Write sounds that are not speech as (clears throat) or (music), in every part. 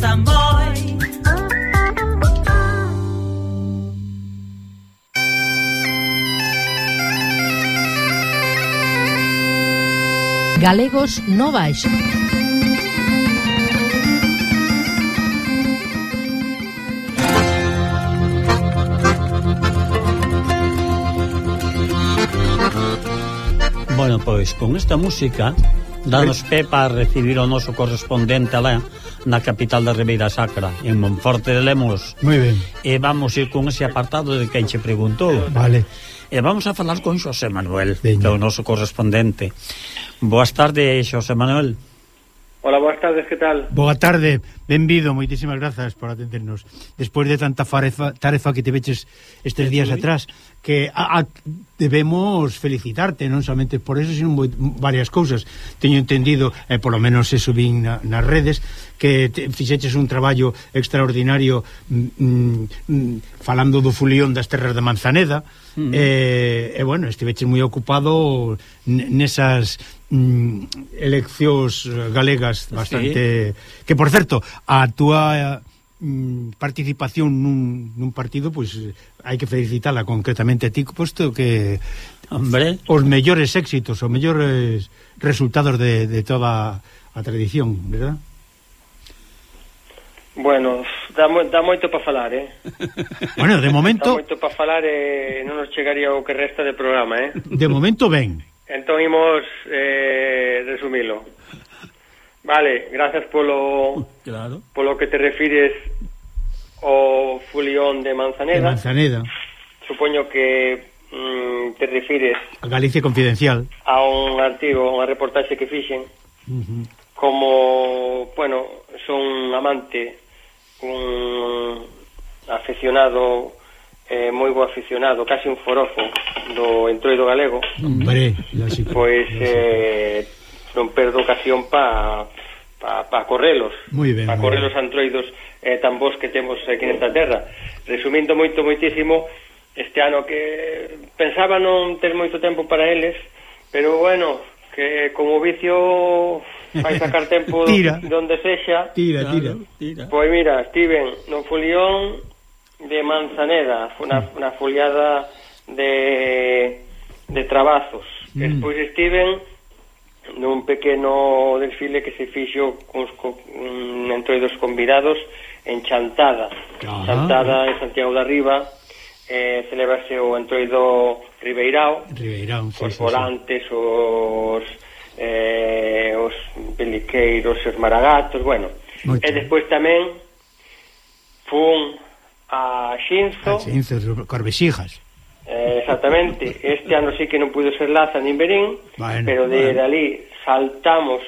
Sam Boy. Galegos no baixo. Bueno, pois con esta música danos pé para recibir o noso correspondente alá na capital da Ribeira Sacra, en Monforte de Lemos. Moi ben. E vamos ir con ese apartado de quen che preguntou. Vale. E vamos a falar con Xosé Manuel, Veña. que é o noso correspondente. Boas tardes, Xosé Manuel. Hola, boas tardes, que tal? Boa tarde. Benvido, moitísimas grazas por atendernos. Despois de tanta farefa, tarefa que te veches estes días atrás, que a, a, debemos felicitarte, non somente por eso, sino moi, varias cousas. Teño entendido, eh, polo menos se subín na, nas redes, que te, fixeches un traballo extraordinario mm, mm, falando do fulión das terras de Manzaneda, mm. e, eh, eh, bueno, estiveches moi ocupado nesas mm, eleccións galegas bastante sí. que por certo, a túa mm, participación nun, nun partido, pois pues, hai que felicitala concretamente a ti, posto que Hombre. os mellores éxitos, os mellores resultados de, de toda a tradición, verdad? Bueno, dá, mo, dá moito para falar, eh? (laughs) Bueno, de momento... Dá moito para falar e eh, non nos chegaría o que resta de programa, eh? De momento ben. Entón imos eh, resumilo. Vale, gracias polo claro. polo que te refires ao oh, fulión de Manzaneda. De Manzaneda. Supoño que mm, te refires a Galicia Confidencial. A un artigo, unha reportaxe que fixen. Uh -huh. Como, bueno, son amante, un aficionado eh, moi bo aficionado, casi un forofo do entroido galego. Hombre, pois pues, eh non perdo ocasión pa pa, pa correlos. Ben, pa correlos antroidos eh, tan bons que temos aquí nesta terra. Resumindo moito moitísimo este ano que pensaba non ter moito tempo para eles pero bueno que como vicio vai sacar tempo (laughs) tira. donde sexa. Tira, tira, tira. Pois mira, estiven no folión de Manzaneda na, na foliada de de trabazos. Mm. despois estiven nun pequeno desfile que se fixo cos, co, mm, entre dos convidados en Chantada. Ajá. Chantada en Santiago da Riba eh, celebrase o entroido Ribeirao, Ribeirão, sí, os volantes, sí, sí. os eh, os peliqueiros, os maragatos, bueno. Moito. E despois tamén fun a Xinzo, a Xinzo, Corvexijas Eh, exactamente. Este ano sí que non pude ser Laza nin Berín, bueno, pero de bueno. dali saltamos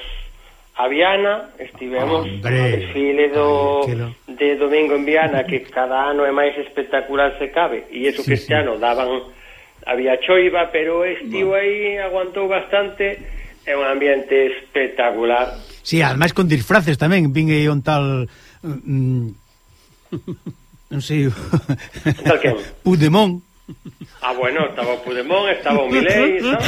a Viana, estivemos Hombre, no desfile do, tranquilo. de domingo en Viana, que cada ano é máis espectacular se cabe, e iso sí, que este sí. ano daban, había choiva, pero estivo bueno. aí, aguantou bastante, é un ambiente espectacular. Sí, ademais con disfraces tamén, vin aí un tal... Mm, mm (laughs) non sei... Tal que? Pudemón. (laughs) Ah, bueno, estaba o Pudemón, estaba o Milei, están,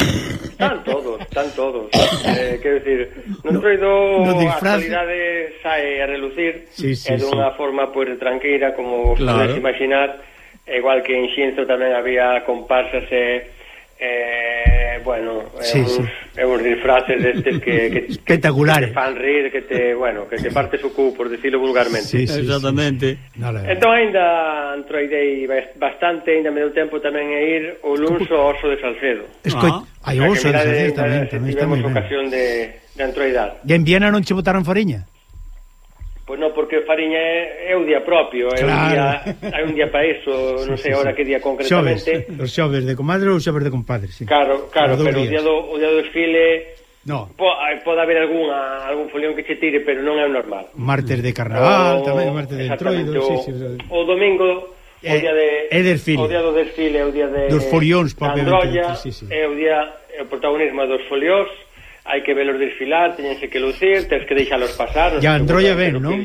están todos, están todos. Eh, quero dicir, non no, troido no a calidade sae a relucir, sí, sí, é dunha sí. forma pois pues, tranqueira, como claro. podes imaginar, igual que en Xinzo tamén había comparsas e... Eh, eh bueno, sí, é, uns, sí. é uns disfraces destes que, que, (laughs) Espectaculares. que te fan rir, que te, bueno, que te partes o cu, por decirlo vulgarmente. Sí, sí, Exactamente. Sí. No, entón ainda entroidei bastante, ainda me deu tempo tamén a ir o luns ao Oso de Salcedo. Escoi, ah. hai Oso de Salcedo tamén, tamén está moi ben. ocasión de, de entroidar. E en Viena non che botaron foriña? Pois non, porque Fariña é, é o día propio, é claro. un día, hai un día para iso, (laughs) sí, non sei sí, agora sí. que día concretamente. Xoves, os xoves de comadre ou xoves de compadre, sí. Claro, claro, pero días. o día do, o día do desfile No. Po, eh, pode haber algunha, algún folión que che tire, pero non é o normal. Martes de carnaval, o, tamén martes de entroido, o, sí, sí, o, o domingo o día de é desfile. o día do desfile, o día de Dos folións, propiamente, sí, sí. É o día é o protagonismo dos folións hai que velos desfilar, teñense que lucir, tens que deixalos pasar. E androlla ben, non?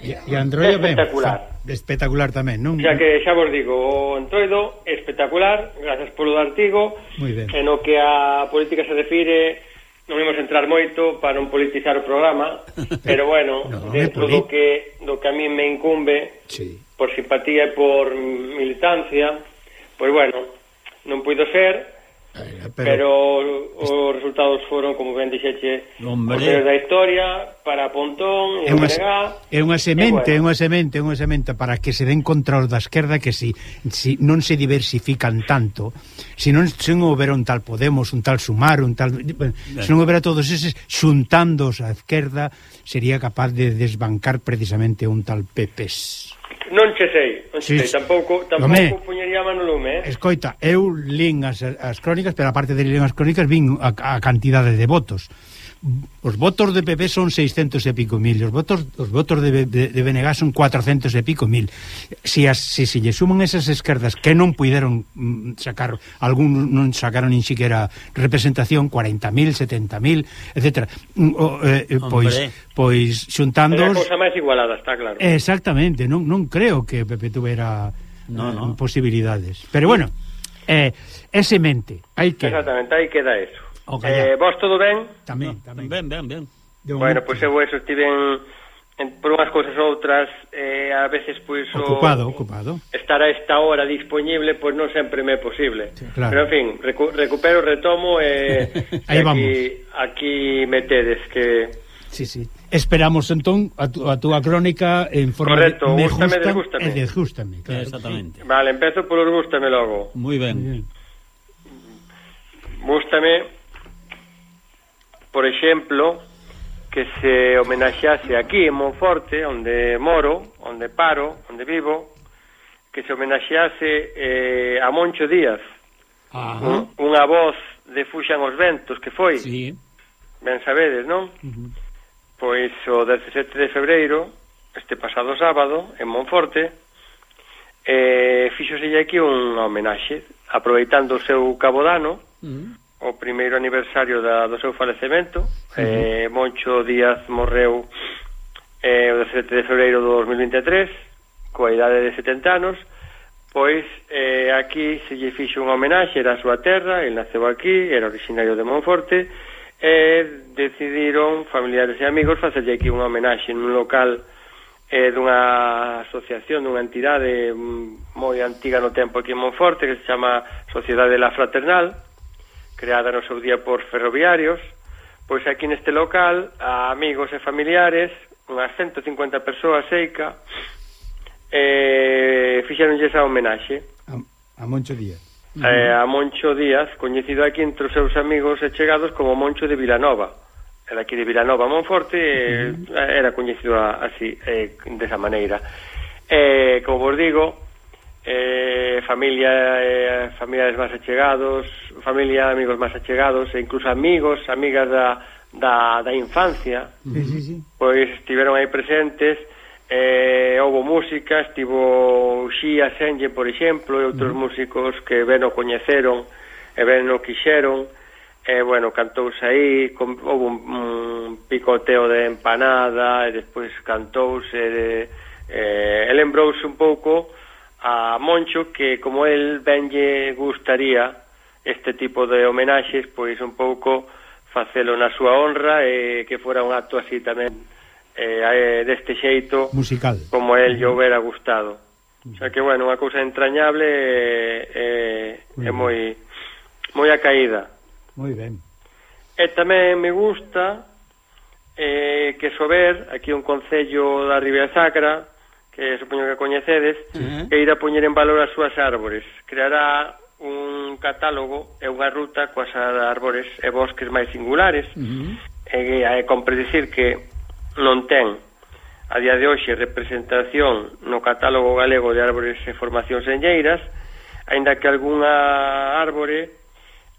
E Androia ben. Espectacular. Fa, espectacular tamén, non? Xa que xa vos digo, o Entroido, espectacular, gracias polo artigo. En o que a política se refire, non imos entrar moito para non politizar o programa, (laughs) pero bueno, no, dentro do que, do que a mí me incumbe, sí. por simpatía e por militancia, pois pues bueno, non puido ser, Eh, pero, pero os resultados foron, como ben dixeche, Hombre. os peores da historia, para Pontón, é unha, é unha semente, é bueno. unha semente, é unha semente para que se den contra os da esquerda que si, si non se diversifican tanto, se non, se non houbera un tal Podemos, un tal Sumar, un tal... Bueno, se non houbera todos eses xuntándose á esquerda, sería capaz de desbancar precisamente un tal Pepes Non che sei, non che sí, sei, tampouco, tampouco Home, puñería mano lume, eh? Escoita, eu lín as, as crónicas, pero aparte de lín as crónicas, vin a, a cantidade de votos os votos de PP son 600 e pico mil, os votos os votos de, de, de BNG son 400 e pico mil. Si as si se si lle suman esas esquerdas que non puideron mm, sacar algún non sacaron nin siquiera representación 40.000, 70.000, etcétera. Mm, eh, eh, pois pois xuntando Era cousa máis igualada, está claro. Exactamente, non non creo que PP tuvera no, no. Eh, posibilidades. Pero bueno, eh, ese mente, hai que... Exactamente, aí queda eso. Eh, vos todo ben? Tamén, tamén. Ben, ben, ben. De bueno, pois pues, eu eso estiven en, por unhas cousas outras eh, a veces pois pues, ocupado, o, ocupado. estar a esta hora disponible pois pues, non sempre me é posible sí, claro. pero en fin, recu recupero, retomo eh, (laughs) Aí aquí, vamos. aquí metedes que Sí, sí. Esperamos entón a, tu, a túa crónica en forma Correcto, de me gústame, gusta, desgústame. E desgústame, claro. Exactamente. Vale, empezo por os gústame logo. Moi ben. Gústame por exemplo, que se homenaxease aquí en Monforte, onde moro, onde paro, onde vivo, que se homenaxease eh, a Moncho Díaz, Ajá. un, unha voz de Fuxan os Ventos, que foi, sí. ben sabedes, non? Uh. Pois o 17 de febreiro, este pasado sábado, en Monforte, eh, fixoselle aquí unha homenaxe, aproveitando o seu cabodano, uh o primeiro aniversario da, do seu falecemento. Uh -huh. eh, Moncho Díaz morreu eh, o 17 de febreiro do 2023, coa idade de 70 anos, pois eh, aquí se lle fixe unha homenaxe, era a súa terra, el naceu aquí, era originario de Monforte, e decidiron familiares e amigos facerlle aquí unha homenaxe nun local eh, dunha asociación, dunha entidade mm, moi antiga no tempo aquí en Monforte, que se chama Sociedade de la Fraternal, creada no seu día por ferroviarios, pois aquí neste local, a amigos e familiares, unhas 150 persoas seica, eh, fixeronlle esa homenaxe. A, a Moncho Díaz. Uh -huh. Eh, a Moncho Díaz, coñecido aquí entre os seus amigos e chegados como Moncho de Vilanova. Era aquí de Vilanova, Monforte, uh -huh. eh, era coñecido así, eh, desa maneira. Eh, como vos digo, eh, familia eh, familiares máis achegados, familia, amigos máis achegados, e incluso amigos, amigas da, da, da infancia, sí, sí, sí. pois estiveron aí presentes, eh, houve música, estivo Xía Senlle, por exemplo, e outros uh -huh. músicos que ben o coñeceron, e ben o quixeron, e, bueno, cantouse aí, com, houve un, un picoteo de empanada, e despois cantouse, de, eh, e lembrouse un pouco a Moncho que como el benlle gustaría este tipo de homenaxes, pois un pouco facelo na súa honra e que fora un acto así tamén eh, eh deste xeito musical como el lle houbera gustado. O sea que, bueno, unha cousa entrañable e, e, e moi, moi acaída. Moi ben. E tamén me gusta eh, que Sober, aquí un concello da Ribeira Sacra, que supoño que coñecedes, uh -huh. que irá poñer en valor as súas árbores. Creará un catálogo e unha ruta coas árbores e bosques máis singulares, uh -huh. e, e compredecir que non ten a día de hoxe representación no catálogo galego de árbores e formacións enlleiras, aínda que algunha árbore,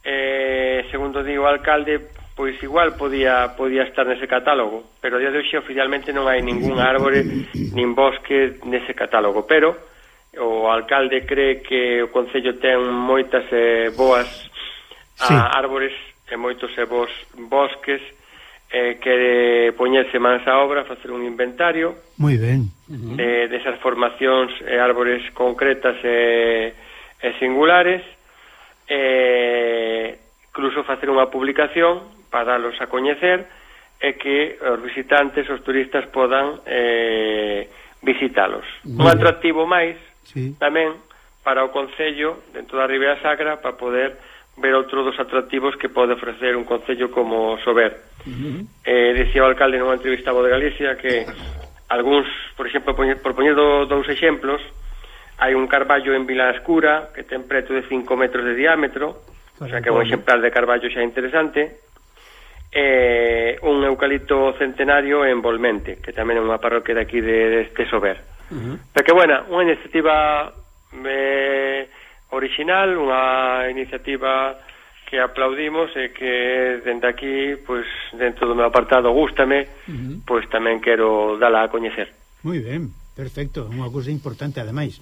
eh, segundo digo o alcalde, pois igual podía podía estar nese catálogo, pero a día de hoxe oficialmente non hai ningún árbore nin bosque nese catálogo, pero o alcalde cree que o Concello ten moitas eh, boas a, árbores e moitos e bos, bosques eh, quere poñerse mans á obra, facer un inventario. Moi ben. De, eh, desas formacións e eh, árbores concretas e, eh, e singulares. E eh, incluso facer unha publicación para dalos a coñecer e que os visitantes, os turistas podan eh, visitalos. Un atractivo máis sí. tamén para o Concello dentro da Ribeira Sacra para poder ver outro dos atractivos que pode ofrecer un Concello como Sober. Uh -huh. eh, decía o alcalde nunha entrevista de Galicia que algúns, por exemplo, por poñer do, dous exemplos, hai un carballo en Vila Escura que ten preto de 5 metros de diámetro, o sea que é un exemplar de carballo xa interesante, e un eucalipto centenario en Volmente, que tamén é unha parroquia de aquí de, de Sober. Uh -huh. Porque, bueno, unha iniciativa eh, original, unha iniciativa que aplaudimos e que dende aquí, pois, dentro do meu apartado gústame, uh -huh. pois tamén quero dala a coñecer. Moi ben, perfecto, unha cousa importante ademais.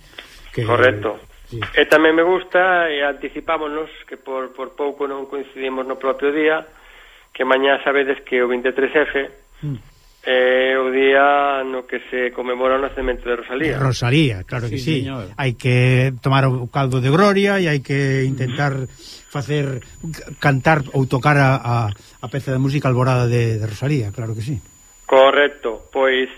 Que... Correcto. Sí. E tamén me gusta e anticipámonos que por, por pouco non coincidimos no propio día, que mañá sabedes que o 23F mm. é o día no que se conmemora o nacemento de Rosalía. Rosalía, claro sí, que sí. Señor. Hai que tomar o caldo de gloria e hai que intentar mm -hmm. facer cantar ou tocar a, a, a peza de música alborada de, de Rosalía, claro que sí. Correcto, pois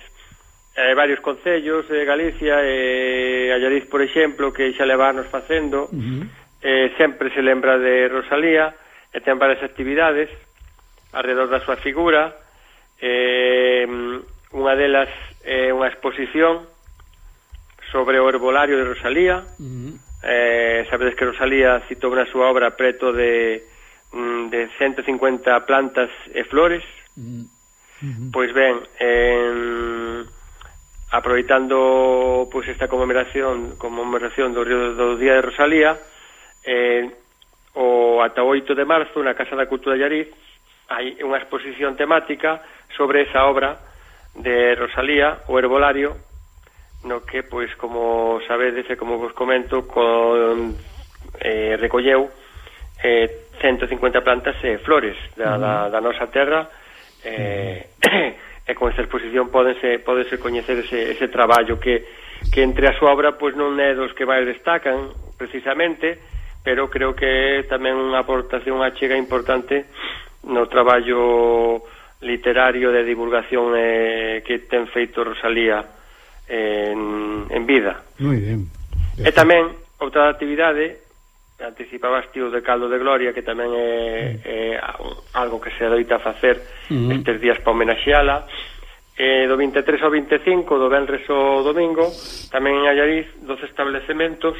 eh, varios concellos de Galicia e eh, Allariz, por exemplo, que xa levarnos facendo, uh -huh. eh, sempre se lembra de Rosalía e ten varias actividades, alrededor da súa figura eh, unha delas é eh, unha exposición sobre o herbolario de Rosalía uh -huh. eh, sabedes que Rosalía citou na súa obra preto de, mm, de 150 plantas e flores uh -huh. pois ben eh, aproveitando pois esta conmemoración conmemoración do, do Día de Rosalía eh, o ata 8 de marzo na Casa da Cultura de Yariz hai unha exposición temática sobre esa obra de Rosalía, o herbolario, no que, pois, como sabedes e como vos comento, con, eh, recolleu eh, 150 plantas e eh, flores da, uh -huh. da, da nosa terra eh, uh (clears throat) -huh. e con esta exposición pódense, podense coñecer ese, ese traballo que, que entre a súa obra pois non é dos que máis destacan precisamente, pero creo que é tamén unha aportación, unha chega importante no traballo literario de divulgación eh, que ten feito Rosalía en, en vida. Muy ben. E tamén outra actividade anticipabas tío de caldo de gloria que tamén é, é algo que se adoita facer uh -huh. estes días para homenaxeala eh, do 23 ao 25 do Benres ao Domingo tamén en Allariz dos establecementos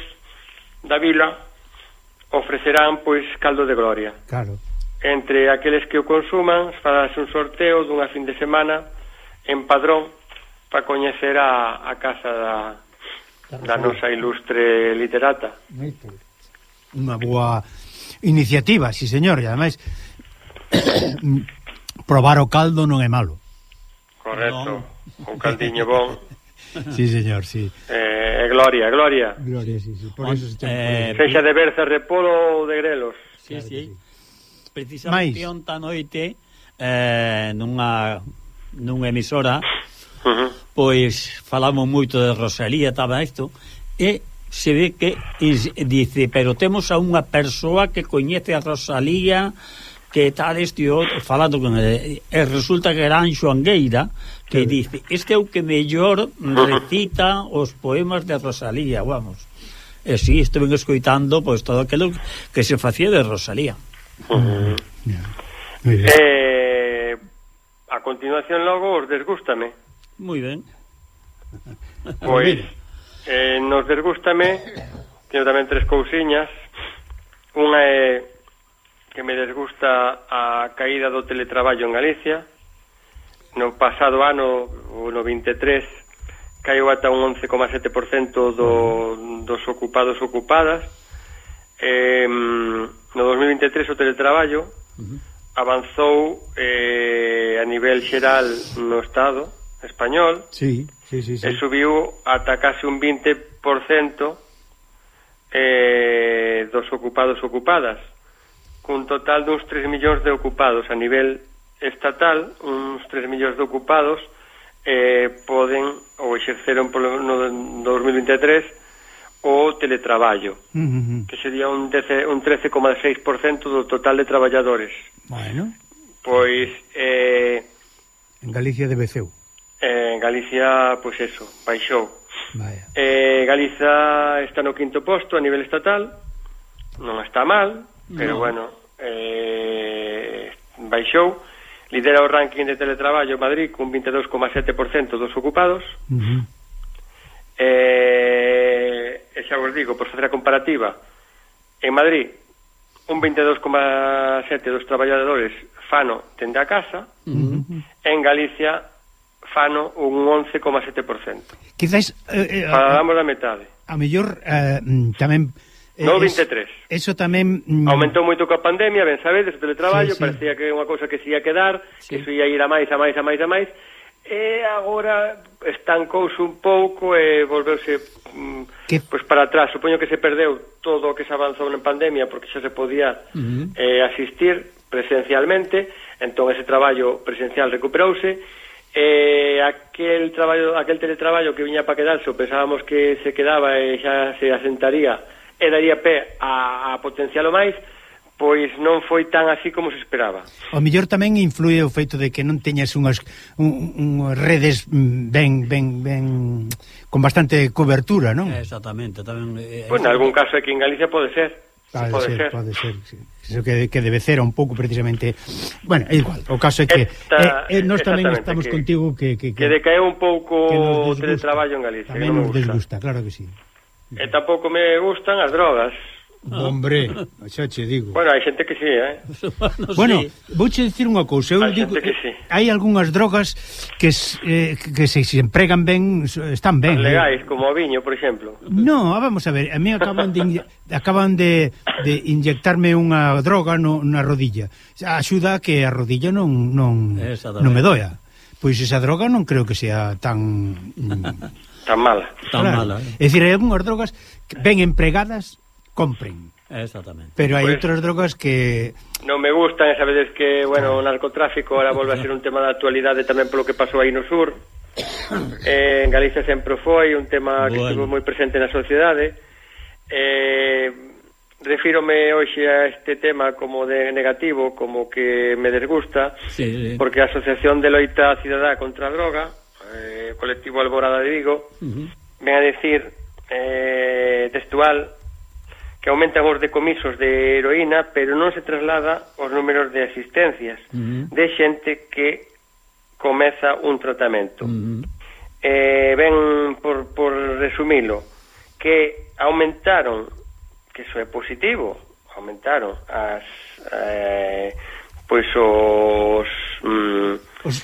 da vila ofrecerán pois caldo de gloria claro Entre aqueles que o consuman, farase un sorteo dunha fin de semana en Padrón para coñecer a, a casa da, da nosa ilustre literata. Unha boa iniciativa, si señor, e ademais (coughs) probar o caldo non é malo. Correcto, non. o caldiño bon. (laughs) Sí, señor, sí. Eh, gloria, gloria. Gloria, sí, sí. Por eso se eh, Sexa de Berza, Repolo ou de Grelos. Sí, claro sí. sí precisamente Mais. onta noite eh, nunha, nunha emisora uh -huh. pois falamos moito de Rosalía estaba isto e se ve que e, dice, pero temos a unha persoa que coñece a Rosalía que tal este outro falando con ele, e resulta que era Anxo Angueira que sí. dice, este é o que mellor recita os poemas de Rosalía, vamos e si, sí, escoitando pois todo aquilo que se facía de Rosalía Uh -huh. Eh, a continuación logo os desgústame. Moi ben. Pois eh, nos desgústame teño tamén tres cousiñas. Unha é que me desgusta a caída do teletraballo en Galicia. No pasado ano, no 23, caiu ata un 11,7% do, dos ocupados ocupadas. Eh, No 2023 o teletraballo avanzou eh, a nivel xeral no Estado español sí, sí, sí, sí. e subiu ata casi un 20% eh, dos ocupados ocupadas cun total duns 3 millóns de ocupados a nivel estatal uns 3 millóns de ocupados eh, poden ou exerceron polo, no 2023 o teletraballo, uh -huh. que sería un, 10, un 13,6% do total de traballadores. Bueno. Pois... Eh, en Galicia de Beceu. Eh, en Galicia, pois eso, baixou. Vaya. Eh, Galiza está no quinto posto a nivel estatal, non está mal, pero no. bueno, eh, baixou. Lidera o ranking de teletraballo Madrid con 22,7% dos ocupados. Uh -huh. eh, e xa vos digo, por facer a comparativa, en Madrid, un 22,7 dos traballadores fano tende a casa, uh -huh. en Galicia fano un 11,7%. Quizás... Eh, eh, Falamos da metade. A mellor eh, mm, tamén... Eh, no 23. Eso tamén... Mm, Aumentou moito coa pandemia, ben sabedes, o teletraballo, sí, sí. parecía que unha cousa que se ia quedar, sí. que se ia ir a máis, a máis, a máis, a máis, e agora estancouse un pouco e volveuse mm, que... pois para atrás. Supoño que se perdeu todo o que se avanzou na pandemia porque xa se podía uh -huh. eh, asistir presencialmente, entón ese traballo presencial recuperouse eh, aquel traballo, aquel teletraballo que viña para quedarse, o pensábamos que se quedaba e xa se asentaría e daría pé a, a potencialo máis, pois non foi tan así como se esperaba. O mellor tamén influe o feito de que non teñas unhas un, un redes mm, ben ben ben con bastante cobertura, non? Exactamente, tamén eh, Pois pues, en algún caso aquí en Galicia pode ser. Pode, pode ser, ser, pode ser. Sí. Eso que, que debe ser un pouco precisamente... Bueno, é igual, o caso é que Esta, eh, eh, nós tamén estamos que, contigo que... Que, que, que decaeu un pouco o teletraballo en Galicia. Tamén nos gusta. desgusta, claro que sí. E tampouco me gustan as drogas. Hombre, xa che digo. Bueno, hai xente que sí, eh. bueno, (laughs) bueno sí. vouche dicir unha cousa, eu hai digo que sí. hai algunhas drogas que eh, que se, se empregan ben, están ben. Eh. Legais, eh. como o viño, por exemplo. No, ah, vamos a ver, a mí acaban de acaban de, de inyectarme unha droga no, na rodilla. Axuda a que a rodilla non non non me doia. Pois esa droga non creo que sea tan tan mala. Tan claro. mala. Eh. É dicir, hai algunhas drogas ben empregadas compren. Exactamente. Pero hai pues, outras drogas que non me gustan, e sabedes que, bueno, o narcotráfico ahora volve a ser un tema de actualidade tamén polo que pasou aí no sur. (coughs) Eh, en Galicia sempre foi un tema que bueno. estuvo moi presente na sociedade. Eh, refírome hoxe a este tema como de negativo, como que me desgusta, sí, sí. porque a Asociación de Loita Cidadá contra a Droga, eh, colectivo Alborada de Vigo, uh -huh. ven a decir eh, textual que aumentan os decomisos de heroína, pero non se traslada os números de asistencias uh -huh. de xente que comeza un tratamento. Uh -huh. eh, ben, por, por resumilo, que aumentaron, que iso é positivo, aumentaron as... Eh, pois os, mm, os...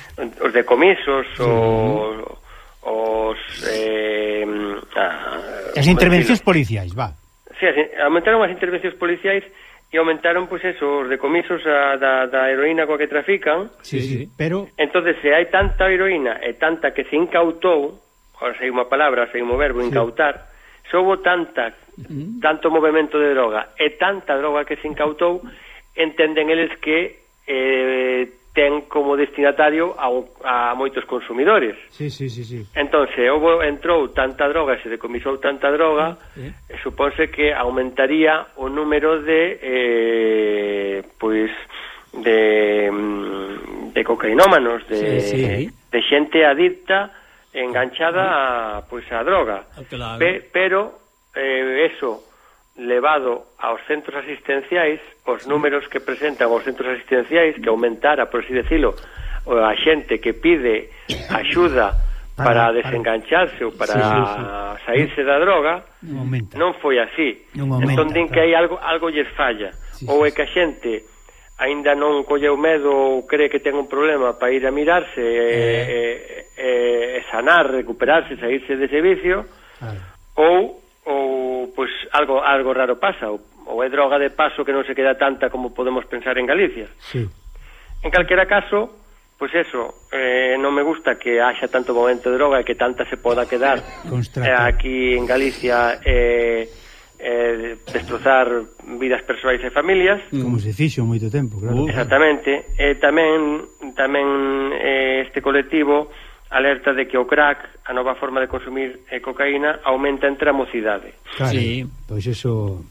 os decomisos, os, os eh, mm, ah, as intervencións policiais, va Sí, aumentaron as intervencións policiais e aumentaron pois pues, eso, os decomisos a, da, da heroína coa que trafican. Sí, sí, pero entonces se hai tanta heroína e tanta que se incautou, ahora sei unha palabra, sei un verbo, sí. incautar, se houve tanta, mm-hmm. tanto movimento de droga e tanta droga que se incautou, entenden eles que eh, ten como destinatario a, a moitos consumidores. Sí, sí, sí, sí. Entón, se houve, entrou tanta droga, se decomisou tanta droga, eh? suponse que aumentaría o número de eh, pois de mm, de cocainómanos, de sí, sí. de xente adicta, enganchada a, pois a droga. Ah, claro. Pe, pero eh, eso levado aos centros asistenciais os números que presentan os centros asistenciais que aumentara, por así decirlo, a xente que pide axuda para, para desengancharse ou para sí, sí, saírse da droga non, aumenta. non foi así. Non aumenta, entón din que hai algo algo lles falla. Sí, ou é que a xente aínda non colleu medo ou cree que ten un problema para ir a mirarse e, eh. e, e sanar, recuperarse, saírse dese vicio claro. ou, ou pois algo algo raro pasa, ou, ou é droga de paso que non se queda tanta como podemos pensar en Galicia. Sí. En calquera caso, pois eso, eh, non me gusta que haxa tanto momento de droga e que tanta se poda quedar eh, aquí en Galicia eh, eh, destrozar vidas persoais e familias. Mm. Como se fixo moito tempo, claro. Exactamente. E eh, tamén tamén eh, este colectivo alerta de que o crack, a nova forma de consumir eh, cocaína, aumenta entre a mocidade. Claro, sí. pois eso...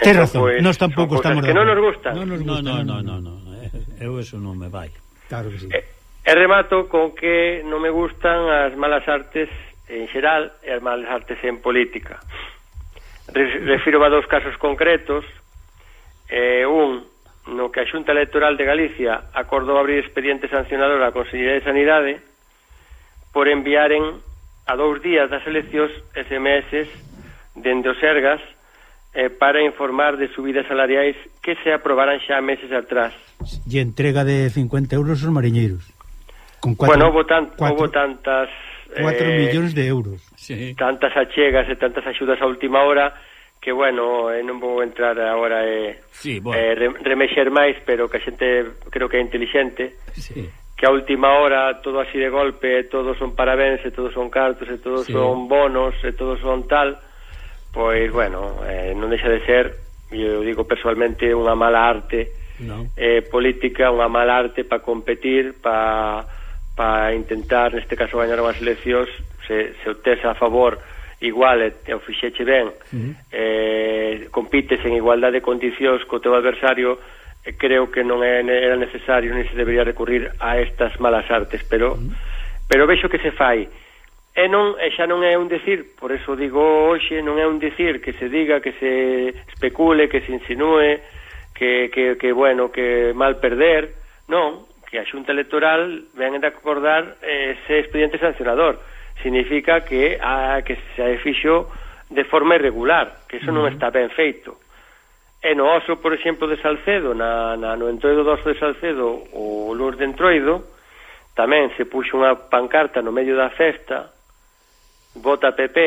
Tens razón, pues, nós tampouco estamos... Que non nos gusta. Non nos gusta. No, no, no, no, eh. Eu eso non me vai. Claro que sí. E, e remato con que non me gustan as malas artes en xeral e as malas artes en política. Refiro a dous casos concretos. Eh, un, no que a Xunta Electoral de Galicia acordou abrir expediente sancionador á Consellería de Sanidade por enviaren a dous días das eleccións SMS dende os Sergas eh, para informar de subidas salariais que se aprobaran xa meses atrás. E entrega de 50 euros aos mariñeiros. Con cuatro, bueno, houve, tan, cuatro, houve tantas... 4 eh, millóns de euros. Sí. Tantas achegas e tantas axudas a última hora que, bueno, eh, non vou entrar agora e eh, sí, bueno. eh, remexer máis, pero que a xente creo que é inteligente. Sí que a última hora todo así de golpe, todos son parabéns, e todos son cartos, e todos sí. son bonos, e todos son tal, pois, bueno, eh, non deixa de ser, eu digo personalmente, unha mala arte no. eh, política, unha mala arte para competir, para pa intentar, neste caso, gañar unhas eleccións, se, se o tes a favor igual e, e o fixeche ben, uh -huh. eh, compites en igualdade de condicións co teu adversario, Eh, creo que non é, era necesario nin se debería recurrir a estas malas artes, pero pero vexo que se fai. E non e xa non é un decir, por eso digo hoxe, non é un decir que se diga, que se especule, que se insinúe, que, que, que bueno, que mal perder, non, que a xunta electoral ven de acordar ese expediente sancionador. Significa que, a, que se fixo de forma irregular, que eso non está ben feito E no oso, por exemplo, de Salcedo, na, na, no entroido do oso de Salcedo, o luz de entroido, tamén se puxo unha pancarta no medio da festa, vota PP,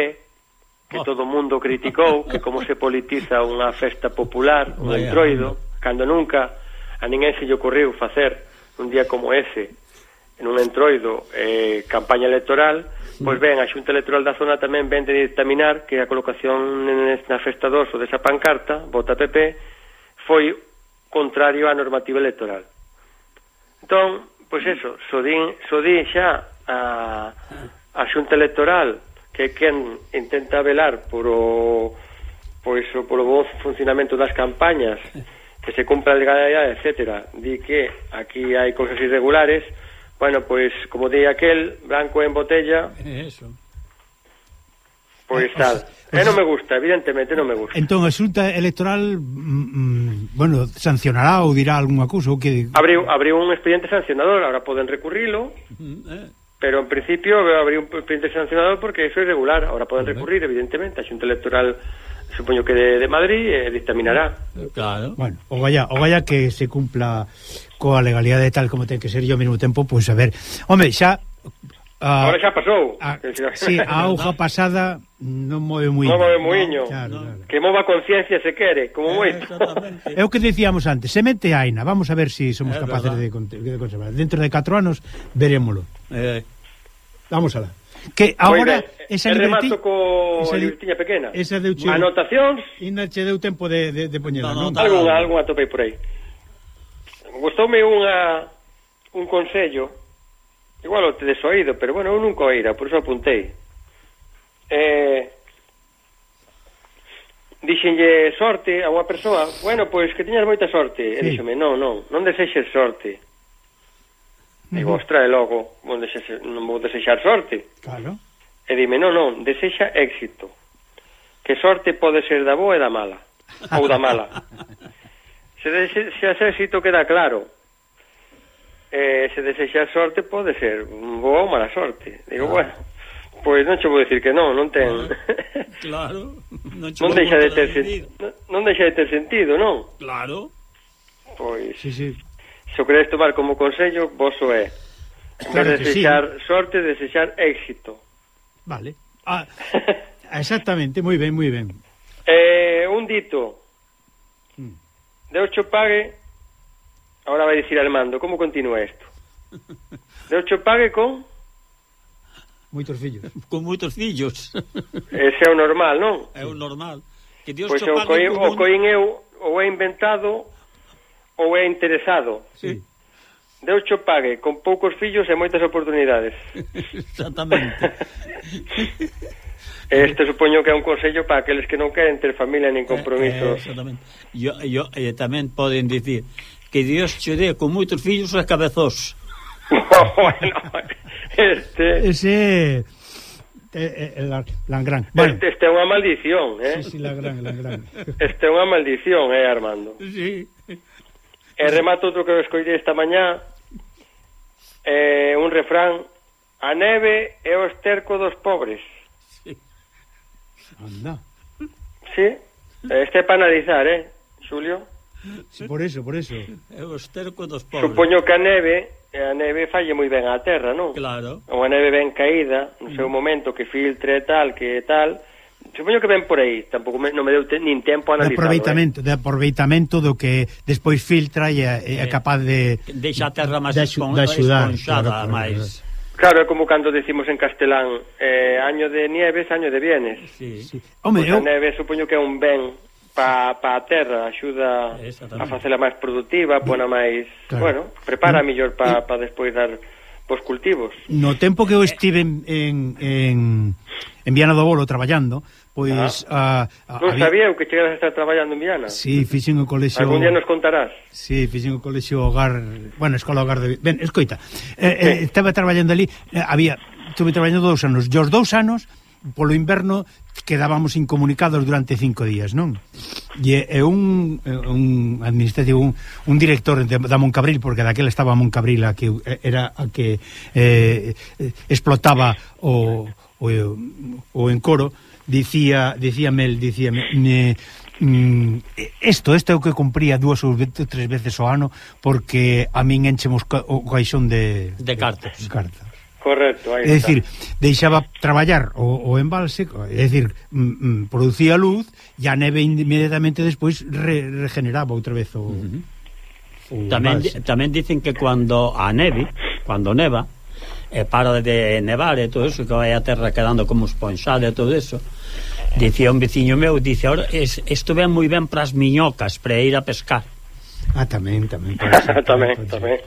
que oh. todo o mundo criticou, que como se politiza unha festa popular, un Vaya. entroido, cando nunca a ninguén se lle ocorreu facer un día como ese, en un entroido, eh, campaña electoral, Pois ben, a Xunta Electoral da zona tamén ven de dictaminar que a colocación na festa do desa pancarta, vota PP, foi contrario á normativa electoral. Entón, pois eso, sodín, sodín xa a, a Xunta Electoral que quen intenta velar por o, pois, o polo bo funcionamento das campañas que se cumpra a legalidade, etc. Di que aquí hai cousas irregulares, bueno, pois como di aquel, branco en botella, Eso. pois tal. E non me gusta, evidentemente non me gusta. Entón, a Xunta Electoral mm, mm, bueno, sancionará ou dirá algunha cousa ou que Abriu, abriu un expediente sancionador, ahora poden recurrilo, Mm, eh. Pero en principio abriu un expediente sancionador porque eso é irregular. Ahora poden recurrir, evidentemente. A Xunta Electoral, supoño que de, de Madrid eh, dictaminará. Claro. Bueno, o vaya, o vaya que se cumpla coa legalidade tal como ten que ser e ao mesmo tempo, pois pues, a ver, home, xa a, Ahora xa pasou. A, sí, a (laughs) hoja pasada non move moi. Non move muiño. Claro, no. claro. Que mova conciencia se quere, como eh, moito. Exactamente. é o que dicíamos antes, semente aina, vamos a ver se si somos é, capaces de, de conservar. Dentro de 4 anos verémolo. Eh. Vamos alá que pois agora esa remato co esa libretiña pequena. Esa deu che, anotacións. ainda che deu tempo de de, de poñela, no, non? Algún algún atopei por aí. Gustoume unha un consello. Igual o te desoído, pero bueno, eu nunca oíra, por iso apuntei. Eh, dixenlle sorte a unha persoa, bueno, pois que tiñas moita sorte. Sí. E díxome, non, non, non desexes sorte Uh -huh. Digo, ostra, e logo, non, desexe, non vou desexar sorte. Claro. E dime, non, non, desexa éxito. Que sorte pode ser da boa e da mala. Ou da mala. (laughs) se desexas éxito queda claro. Eh, se desexas sorte pode ser boa ou mala sorte. Digo, bueno, Pois non che vou dicir que non, non ten. (laughs) Claro. Non, non deixa de ter sen... non, non deixa de ter sentido, non? Claro. Pois. Sí, sí. Se o queres tomar como consello, voso é. Claro que desexar sí. sorte, desexar éxito. Vale. Ah, exactamente, moi ben, moi ben. (laughs) Eh, un dito. Hmm. Deus cho pague... Ahora vai dicir Armando, como continúa isto? (laughs) Deus cho pague con... Moitos fillos. (laughs) Con moitos fillos. Ese é o normal, non? É o normal. Que Dios pois cho pague coín. O coín eu o he inventado ou é interesado. Sí. Deus cho pague, con poucos fillos e moitas oportunidades. (laughs) Exactamente. Este supoño que é un consello para aqueles que non queren ter familia nin compromiso. Eh, eh, exactamente. Yo, yo, eh, tamén poden dicir que Dios che dé con moitos fillos e cabezós. (laughs) bueno, este... Ese... Eh, eh, la, gran. Bueno. Este, este é unha maldición, eh? Sí, sí, Langrán, gran, gran. Este é unha maldición, eh, Armando? Sí. E remato outro que escollí esta mañá, eh, un refrán, a neve é o esterco dos pobres. Anda. Sí, este é para analizar, eh, Xulio? Sí, por eso, por eso. É o esterco dos pobres. Supoño que a neve, a neve falle moi ben á terra, non? Claro. Unha neve ben caída, no seu mm. momento, que filtre e tal, que tal, supoño que ven por aí, tampouco me, non me deu te, nin tempo a analizar. De aproveitamento, eh? de aproveitamento do que despois filtra e é, é eh, capaz de... Deixa a terra máis de, espon, de axudar, esponxada, claro, máis... Claro, é como cando decimos en castelán eh, año de nieves, año de bienes. Sí. sí. Home, pois pues eu... A neve supoño que é un ben pa, pa a terra, axuda a facela máis produtiva, pona máis, claro. bueno, prepara no, mellor pa, pa despois dar pos cultivos. No tempo que eu estive en, en, en, en Viana do Bolo traballando, Pois ah. a, a Non sabía que chegaras a estar traballando en Viana. Si, sí, fixen o colexio. Algún día nos contarás. Si, sí, fixen o colexio Hogar, bueno, Escola Hogar de Ben, escoita. Eh, eh, estaba traballando ali, eh, había estuve traballando dous anos. E os dous anos polo inverno quedábamos incomunicados durante cinco días, non? E, e un, un administrativo, un, un director de, da Moncabril, porque daquela estaba Moncabril a que era a que eh, eh, explotaba o, o, o encoro, dicía, dicía Mel, dicía me, mm, isto, isto é o que cumpría dúas ou tres veces ao ano porque a min enchemos ca, o caixón de, de cartas. De, cartas. Correcto, aí É dicir, deixaba traballar o, o embalse, é dicir, mm, mm, producía luz e a neve inmediatamente despois re, regeneraba outra vez o, uh -huh. o tamén, embalse. tamén dicen que cando a neve, cando neva, e para de nevar e todo eso, que vai a terra quedando como esponxada e todo eso. Dicía un veciño meu, dice, ahora es, isto ven moi ben para as miñocas, para ir a pescar. Ah, tamén, tamén. (laughs) Ser, tamén, tamén.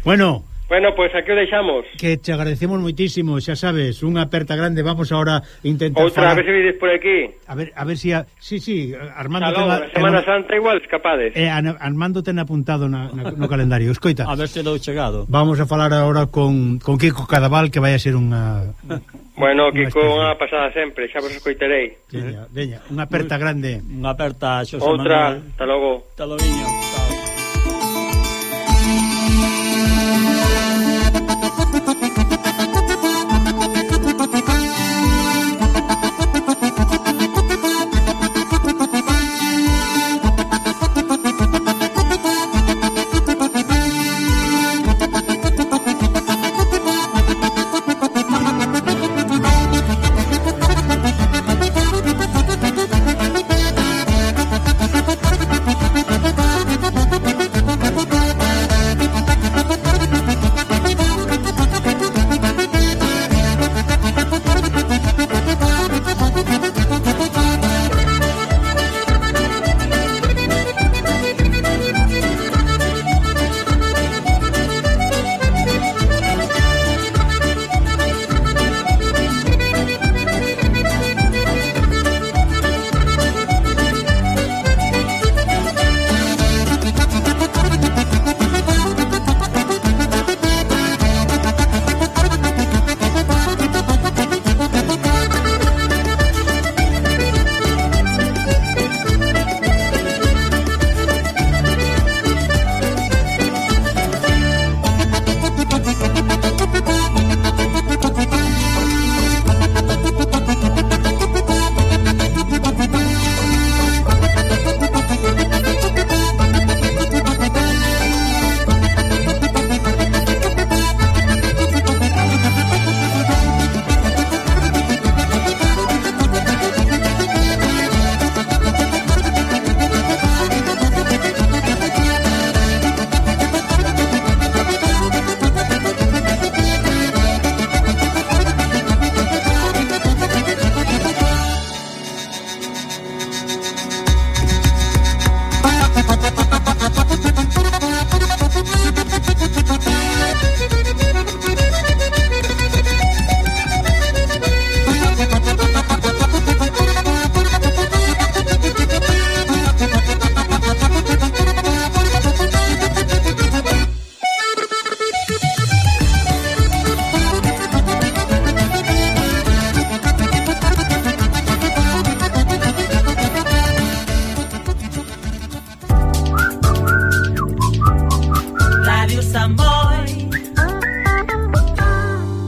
Bueno, Bueno, pois pues aquí o deixamos. Que te agradecemos moitísimo, xa sabes, unha aperta grande, vamos agora intentar Outra, falar... a ver se vides por aquí. A ver, a ver si a... Sí, sí, Armando Salón, ten... Semana. Santa igual escapades. Eh, Armando ten apuntado na, na, no calendario, escoita. A ver se dou chegado. Vamos a falar agora con, con Kiko Cadaval, que vai a ser unha... Bueno, Kiko, unha, unha pasada sempre, xa vos escoiterei. Veña, veña, unha aperta grande. Unha aperta, Xosé Outra, Manuel. Outra, hasta logo. Hasta logo, niño.